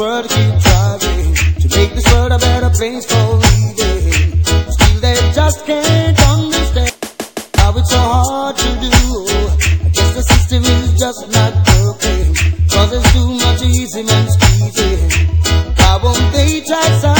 world to keep trying to make this world a better place for living. Still, they just can't understand how it's so hard to do. I guess the system is just not working, cause it's too much easy man squeezing. Why won't they try something?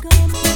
gonna